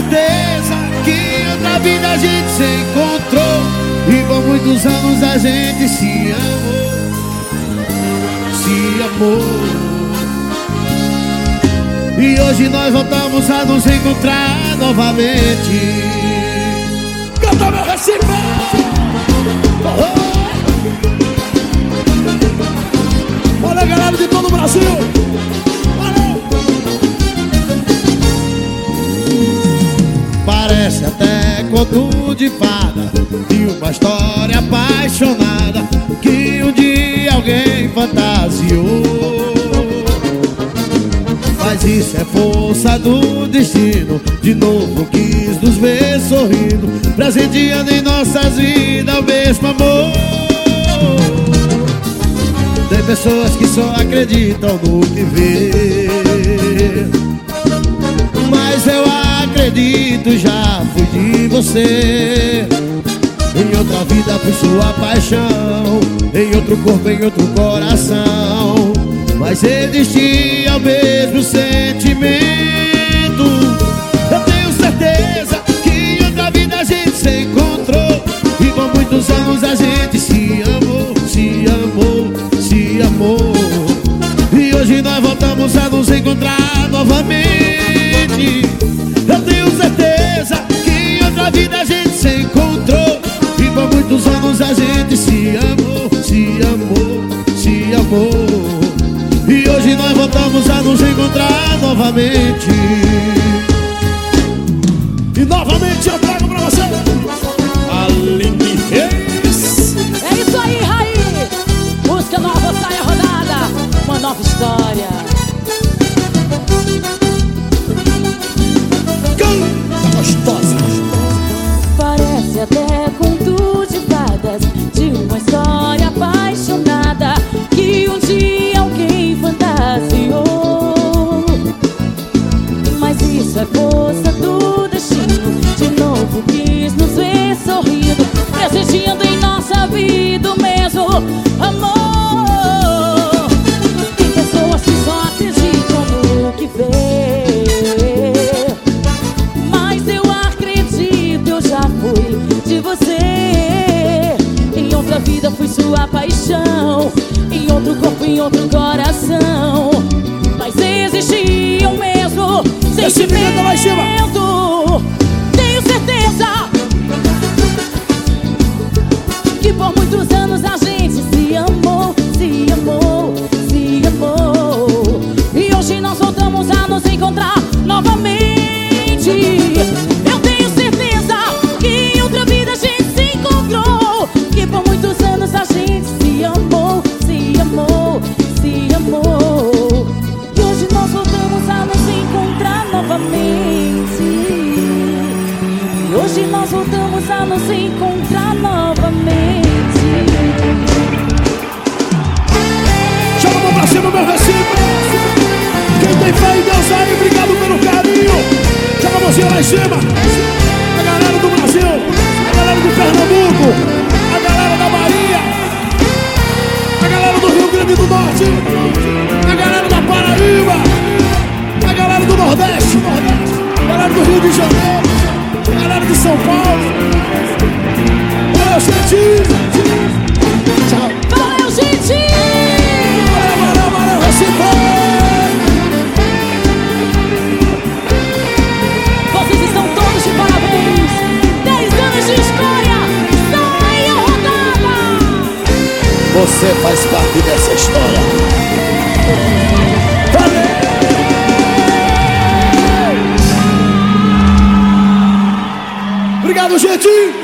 certeza que outra vida a gente se encontrou. E por muitos anos a gente se amou Se amou. E hoje nós voltamos a nos encontrar novamente de fada De uma história apaixonada Que um dia alguém fantasiou. Mas isso é força do destino De novo quis nos ver sorrindo Presenteando em nossas vidas o mesmo amor. Tem pessoas que só acreditam no que vê Mas eu acredito, já você. Em outra vida fui sua paixão Em outro corpo, em outro coração. Mas existia o mesmo sentimento. Eu tenho certeza que em outra vida a gente se encontrou. E por muitos anos a gente se amou, se amou, se amou. E hoje nós voltamos a nos encontrar novamente Muitos anos a gente se amou, se amou, se amou? E hoje nós voltamos a nos encontrar novamente sua paixão. Em outro corpo, em outro coração. Mas existia o mesmo sentimento. Tenho certeza que por muitos anos a gente se amou, se amou, se amou. E hoje nós voltamos a nos encontrar novamente. Hoje nós voltamos a nos encontrar novamente. Joga a mão pra cima, meu Recife Quem tem fé em Deus aí, obrigado pelo carinho. Joga a mãozinha lá em cima. A galera do Brasil A galera do Pernambuco A galera da Bahia A galera do Rio Grande do Norte A galera da Paraíba A galera do Nordeste A galera do Rio de Janeiro galera São Paulo Valeu, gente Tchau Valeu, gente! Valeu, valeu, valeu, Recife Vocês estão todos de parabéns! 10 anos de história! Saia rodada! Você faz parte dessa história. Obrigado, gente!